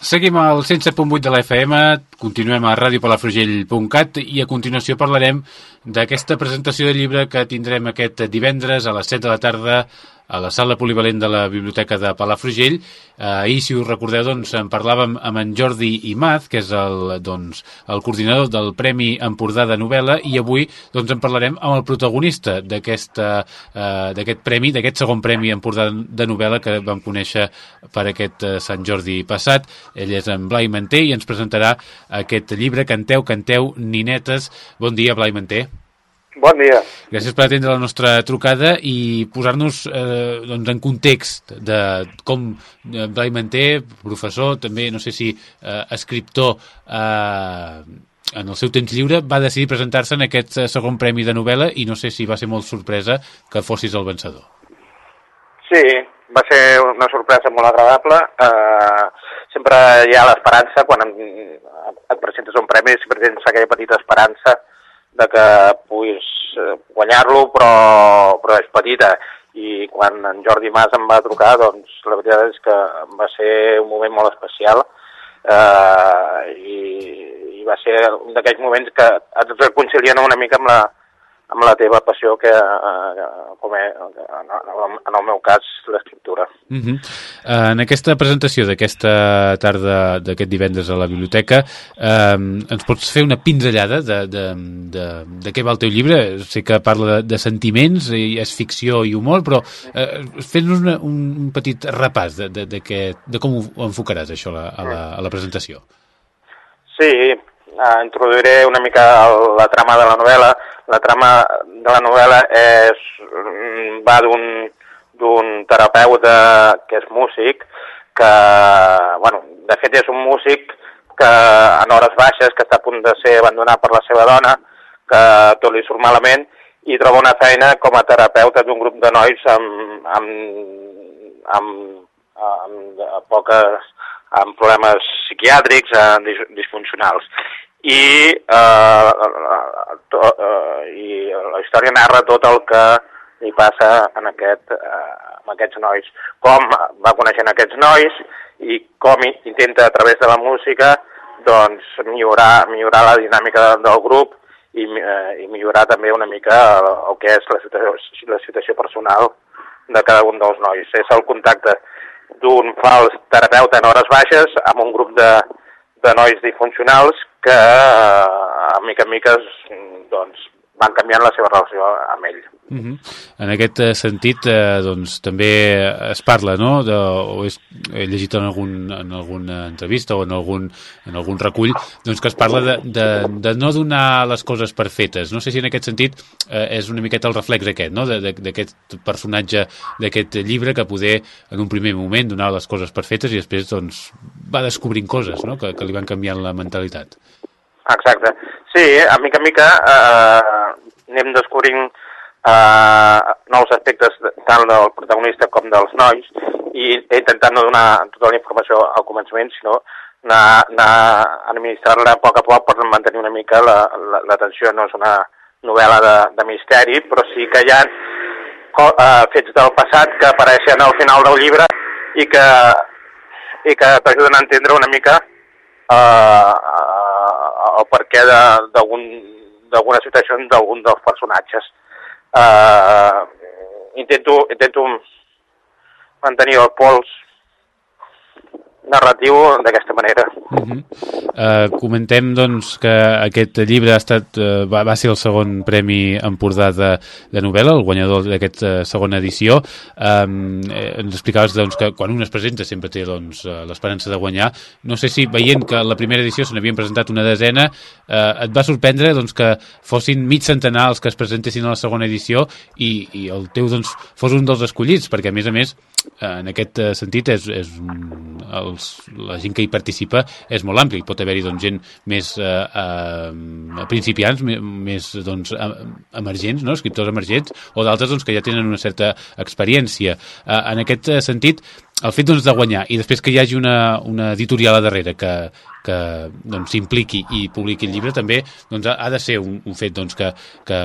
Seguim al 107.8 de la FM, continuem a radiopalafrugell.cat i a continuació parlarem d'aquesta presentació de llibre que tindrem aquest divendres a les 7 de la tarda a la sala polivalent de la Biblioteca de Palafrugell. Eh, ahir, si us recordeu, doncs, en parlàvem amb en Jordi Imaz, que és el, doncs, el coordinador del Premi Empordà de novel·la, i avui doncs, en parlarem amb el protagonista d'aquest eh, premi, d'aquest segon Premi Empordà de novel·la que vam conèixer per aquest eh, Sant Jordi passat. Ell és en Blai Manté i ens presentarà aquest llibre Canteu, canteu, ninetes. Bon dia, Blai Manté. Bon dia. Gràcies per atendre la nostra trucada i posar-nos eh, doncs en context de com eh, Blai Manté, professor, també no sé si eh, escriptor eh, en el seu temps lliure, va decidir presentar-se en aquest eh, segon premi de novel·la i no sé si va ser molt sorpresa que fossis el vencedor. Sí, va ser una sorpresa molt agradable. Eh, sempre hi ha l'esperança, quan et presentes un premi, sempre tens aquella petita esperança de que puguis eh, guanyar-lo, però, però és petita. I quan en Jordi Mas em va trucar, doncs la veritat és que va ser un moment molt especial eh, i, i va ser un d'aquells moments que et reconcilien una mica amb la, amb la teva passió, que eh, com és, en el meu cas, l'escriptura. Uh -huh. En aquesta presentació d'aquesta tarda, d'aquest divendres a la biblioteca, eh, ens pots fer una pinzellada de, de, de, de què va el teu llibre? Sé que parla de, de sentiments, i és ficció i humor, però eh, fes-nos un petit repàs de, de, de, que, de com ho enfocaràs, això, a la, a la, a la presentació. Sí, eh, introduiré una mica el, la trama de la novel·la. La trama de la novel·la és, mm, va d'un terapeuta que és músic, que, bueno, de fet és un músic que en hores baixes, que està a punt de ser abandonat per la seva dona, que tot li surt malament, i troba una feina com a terapeuta d'un grup de nois amb, amb, amb, amb, amb poques amb problemes psiquiàtrics, eh, disfuncionals. I, eh, to, eh, i la història narra tot el que li passa en aquest, eh, amb aquests nois, com va coneixent aquests nois i com intenta a través de la música doncs, millorar, millorar la dinàmica del grup i, eh, i millorar també una mica el, el que és la situació, la situació personal de cada un dels nois. És el contacte d'un fals terapeuta en hores baixes amb un grup de, de nois disfuncionals que eh, a mica en mica doncs, van canviant la seva relació amb ell. Uh -huh. En aquest eh, sentit, eh, doncs, també es parla, no?, de, o és, he llegit en, algun, en alguna entrevista o en algun, en algun recull, doncs que es parla de, de, de no donar les coses per fetes. No sé si en aquest sentit eh, és una miqueta el reflex aquest, no?, d'aquest personatge d'aquest llibre que poder, en un primer moment, donar les coses per fetes i després, doncs, va descobrint coses, no?, que, que li van canviant la mentalitat. Exacte. Sí, a mica en mica eh, anem descobrint eh, nous aspectes tant del protagonista com dels nois i intentant no donar tota la informació al començament, sinó anar, anar administrar-la a poc a poc per mantenir una mica l'atenció. La, la, no és una novel·la de, de misteri, però sí que hi ha eh, fets del passat que apareixen al final del llibre i que, i que t'ajuden a entendre una mica eh, el perquè d'alguna situació d'algun dels personatges. Uh, intento, intento mantenir el pols narratiu d'aquesta manera. Uh -huh. uh, comentem doncs, que aquest llibre ha estat, uh, va, va ser el segon Premi Empordà de, de novel·la, el guanyador d'aquesta uh, segona edició. Um, eh, ens explicaves doncs, que quan un es presenta sempre té doncs, uh, l'esperança de guanyar. No sé si veient que la primera edició se n'havien presentat una desena, uh, et va sorprendre doncs, que fossin mig centenar els que es presentessin a la segona edició i, i el teu doncs, fos un dels escollits, perquè a més a més en aquest sentit és, és els, la gent que hi participa és molt ampli, pot haver-hi doncs, gent més eh, eh, principiants més doncs, emergents, no? escriptors emergents o d'altres doncs, que ja tenen una certa experiència eh, en aquest sentit el fet doncs, de guanyar i després que hi hagi una, una editorial a darrere que, que doncs, s'impliqui i publiqui el llibre també doncs, ha, ha de ser un, un fet doncs, que, que,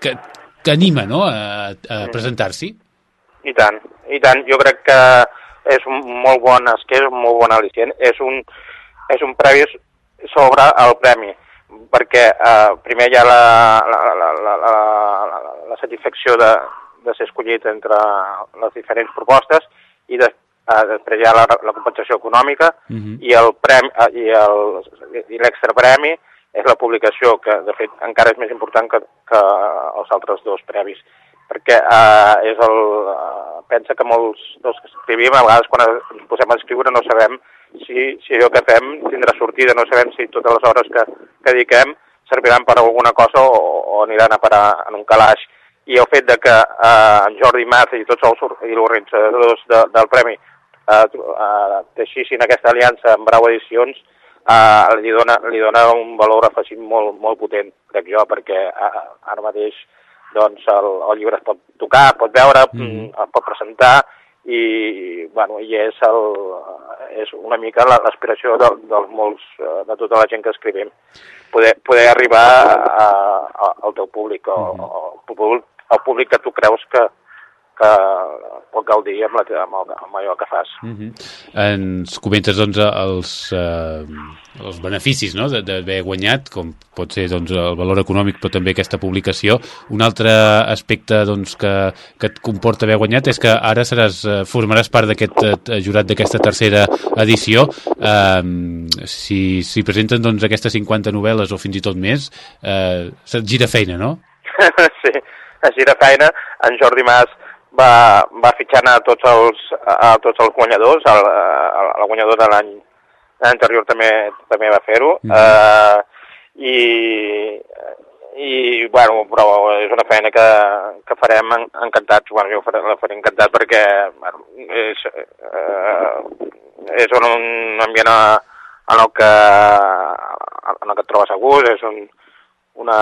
que, que anima no? a, a presentar-s'hi i tant, i tant. Jo crec que és un molt bon esquer, un molt bon al·licient, és un, és un premi sobre el premi, perquè eh, primer hi ha la, la, la, la, la, la, la satisfacció de, de ser escollit entre les diferents propostes i de, eh, després hi ha la, la compensació econòmica uh -huh. i el premi, eh, i premi és la publicació, que de fet encara és més important que, que els altres dos previs, perquè eh, és el, pensa que molts dels que escrivim, a vegades quan ens posem a escriure no sabem si, si allò que fem tindrà sortida, no sabem si totes les hores que, que dediquem serviran per alguna cosa o, o aniran a parar en un calaix. I el fet de que eh, en Jordi Mat i tots els i organitzadors de, del Premi eh, eh, teixissin aquesta aliança amb Brau Edicions eh, li, dona, li dona un valor afegit molt, molt potent, crec jo, perquè eh, ara mateix doncs, el, el llibre es pot tocar, pot veure, mm -hmm. es pot presentar i, bueno, i és, el, és una mica l'aspiració de, dels molts, eh, de tota la gent que escrivim, poder, poder arribar a, a, al teu públic, o, mm -hmm. o, el públic que tu creus que, que pot gaudir amb, la, amb, el, amb allò que fas. Uh -huh. Ens comentes doncs, els, eh, els beneficis no? d'haver guanyat, com pot ser doncs, el valor econòmic, però també aquesta publicació. Un altre aspecte doncs, que, que et comporta haver guanyat és que ara seràs, eh, formaràs part d'aquest eh, jurat d'aquesta tercera edició. Eh, si, si presenten doncs, aquestes 50 novel·les o fins i tot més, eh, se't gira feina, no? sí, a gira feina. En Jordi Mas va, va fitxant a tots els, a tots els guanyadors, el, el, el guanyador de l'any anterior també també va fer-ho, mm -hmm. uh, i, i bueno, però és una feina que, que farem encantats, bueno, jo faré, la faré encantat perquè bueno, és, uh, és un, un ambient a, en el que en el que et trobes a gust, és un, una,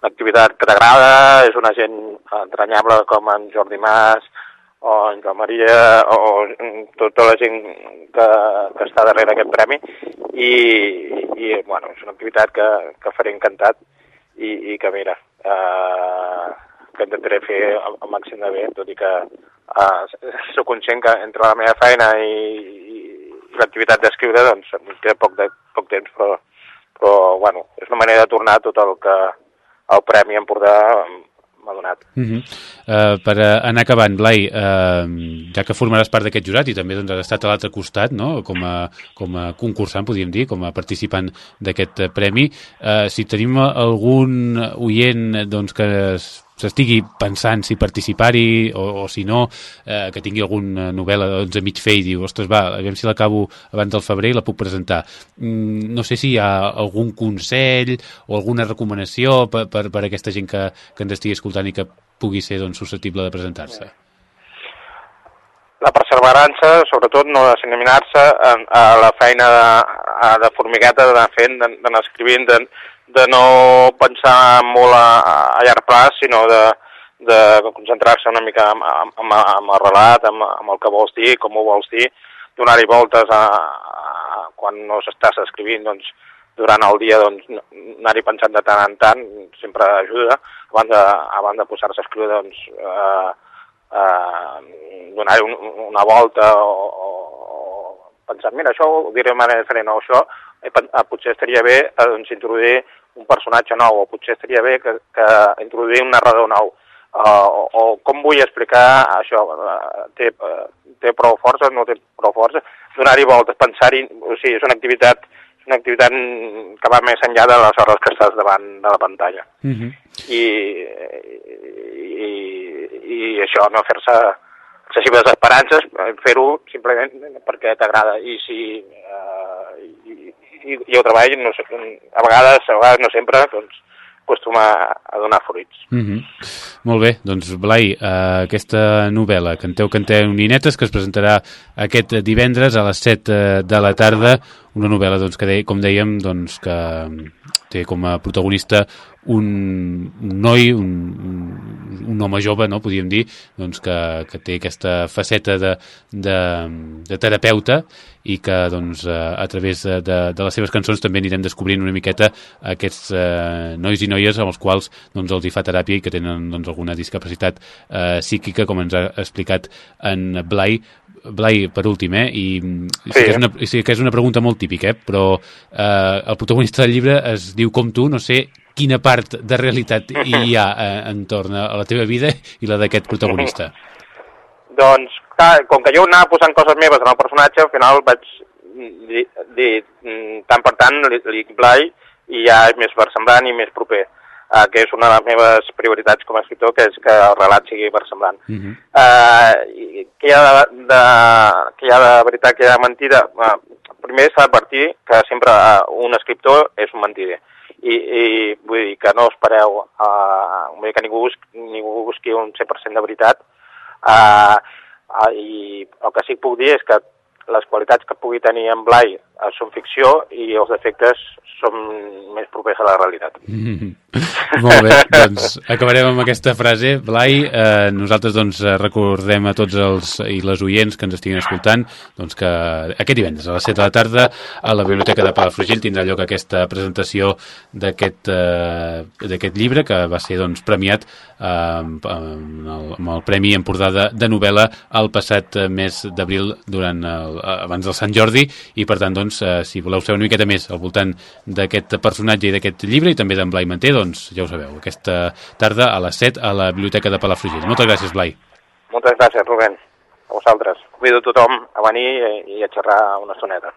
una activitat que t'agrada, és una gent entranyable com en Jordi Mas o en Joan Maria o, tota la gent que, que està darrere aquest premi. I, i bueno, és una activitat que, que faré encantat. I, i que mira, eh, que intentaré fer el, el màxim de bé, tot i que eh, sóc conscient que entre la meva feina i, i l'activitat d'escriure doncs em queda poc, de, poc temps, però, però bueno, és una manera de tornar tot el que, el Premi Empordà m'ha donat. Uh -huh. uh, per uh, anar acabant, Blai, uh, ja que formaràs part d'aquest jurat i també doncs, has estat a l'altre costat, no? com, a, com a concursant, podríem dir, com a participant d'aquest premi, uh, si tenim algun oient doncs, que s'estigui pensant si participar-hi o, o si no, eh, que tingui alguna novel·la doncs, a mig fer i diu, ostres, va, aviam si l'acabo abans del febrer i la puc presentar. Mm, no sé si hi ha algun consell o alguna recomanació per, per, per a aquesta gent que, que ens estigui escoltant i que pugui ser doncs, susceptible de presentar-se. La perseverança, sobretot no deseniminar-se a la feina de, de formigueta d'anar fent, d'anar escrivint, de no pensar molt a, a llarg plaç, sinó de, de concentrar-se una mica en, el relat, en, el que vols dir, com ho vols dir, donar-hi voltes a, a, quan no s'estàs escrivint, doncs, durant el dia doncs, anar-hi pensant de tant en tant sempre ajuda, abans de, abans de posar-se a escriure doncs, eh, eh, donar-hi un, una volta o, o pensar, mira, això ho diré de manera diferent, o això eh, potser estaria bé eh, doncs, introduir un personatge nou, o potser estaria bé que, que introduir un narrador nou, uh, o, o com vull explicar això, uh, té, uh, té prou força, no té prou força, donar-hi voltes, pensar-hi, o sigui, és una activitat és una activitat que va més enllà de les hores que estàs davant de la pantalla. Uh -huh. I, i, I això, no fer-se excessives esperances, fer-ho simplement perquè t'agrada. I si eh, i, i, i el treball, no a vegades, a vegades no sempre, doncs, acostuma a donar fruits. Mm -hmm. Molt bé, doncs Blai, eh, aquesta novel·la, Canteu, canteu, ninetes, que es presentarà aquest divendres a les 7 eh, de la tarda, una novel·la doncs, que, de, com dèiem, doncs, que té com a protagonista un, un noi, un, un home jove, no, podríem dir, doncs, que, que té aquesta faceta de, de, de terapeuta i que doncs, a través de, de, de les seves cançons també anirem descobrint una miqueta aquests eh, nois i noies amb els quals doncs, els hi fa teràpia i que tenen doncs, alguna discapacitat eh, psíquica, com ens ha explicat en Blai. Blai, per últim, eh? I, sí. sí, que és una, sí que és una pregunta molt típica, eh? però eh, el protagonista del llibre es diu com tu, no sé quina part de realitat hi ha eh, entorn a la teva vida i la d'aquest protagonista. Doncs, clar, com que jo anava posant coses meves en el personatge, al final vaig dir, dir tant per tant li, li Blai i ja és més versemblant i més proper, uh, que és una de les meves prioritats com a escriptor, que és que el relat sigui versemblant. Uh -huh. uh, què, hi ha de, de, què hi ha de veritat, què hi ha de mentida? Uh, primer s'ha d'advertir que sempre uh, un escriptor és un mentider. I, i vull dir que no espereu uh, vull dir que ningú ningú busqui un 100% de veritat uh, uh, i el que sí que puc dir és que les qualitats que pugui tenir en Blai uh, són ficció i els defectes són més propers a la realitat. Mm -hmm. Molt bé, doncs acabarem amb aquesta frase. Blai, eh, nosaltres doncs recordem a tots els i les oients que ens estiguin escoltant doncs que aquest divendres a les 7 de la tarda a la Biblioteca de Palafrugell tindrà lloc aquesta presentació d'aquest eh, llibre que va ser doncs premiat eh, amb, el, amb el Premi Empordà de, de novel·la el passat mes d'abril durant abans del Sant Jordi i per tant doncs eh, si voleu saber una miqueta més al voltant d'aquest personatge i d'aquest llibre i també d'en Blai Manté, doncs ja ho sabeu, aquesta tarda a les 7 a la Biblioteca de Palafrugell. Moltes gràcies, Blai. Moltes gràcies, Rubén. A vosaltres. Convido tothom a venir i a xerrar una estoneta.